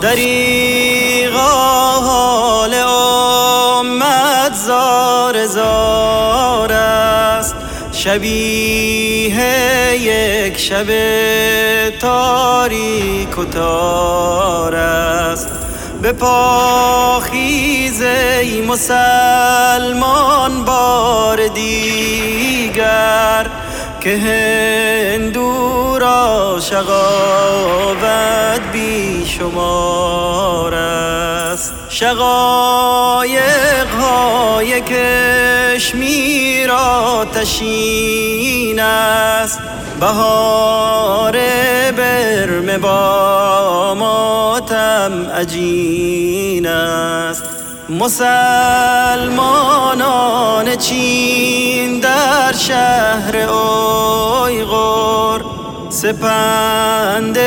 دریغا حال زار زار است. شبیه یک شب تاریک و تار است. به پاخیز ای مسلمان بار دیگر که هندو را شقاوت بی شمار است. شقایق های کشمیر آتشین است. بهار برم با ماتم عجین است. مسلمانان چین در شهر اویغور سپند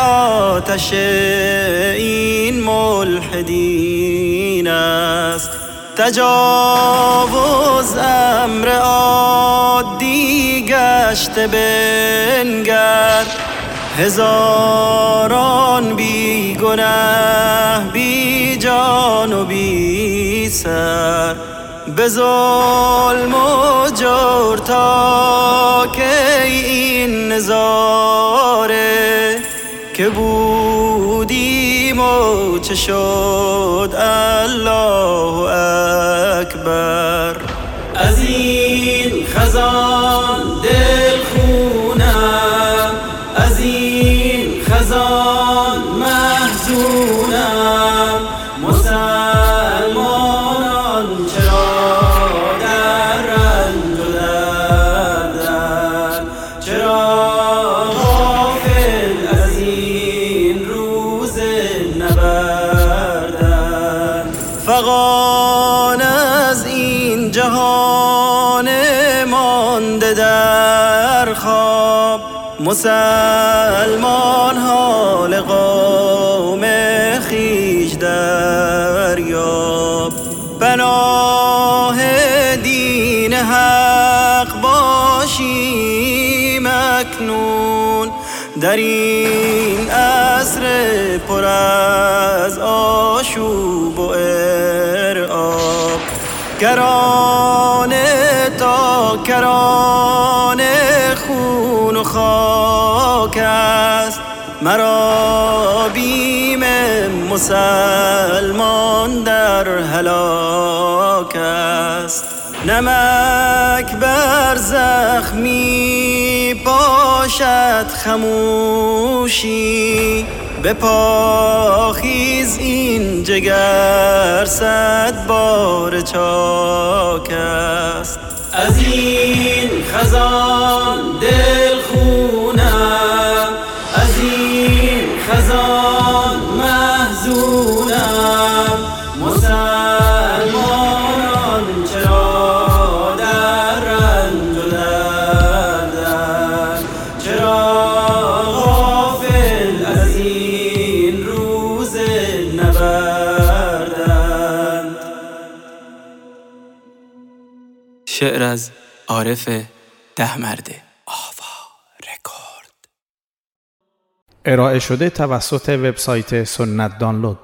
آتش این ملحدین است. تجاوز امر عادی گشت بنگر. هزاران بی گناه بی جان و بی سر. به ظلم و جور تا که این نظاره که بودیم و چه شد. الله اکبر. از این خزان دل خونم. از این خزان محزونم. فغان از این جهان مانده در خواب. مسلمان حال قوم خیش دریاب. پناه دین حق باشیم اکنون. در این عصر پر از آشوب و کرانه تا کرانه خون و خاک است. مرا بیم مسلمان در هلاک است. نمک بر زخمی باشد خموشی. به پاخیز این جگر صد بار چاک است. از این خزان دل شعر از عارف ده مرده ارائه شده توسط وبسایت سنت دانلود.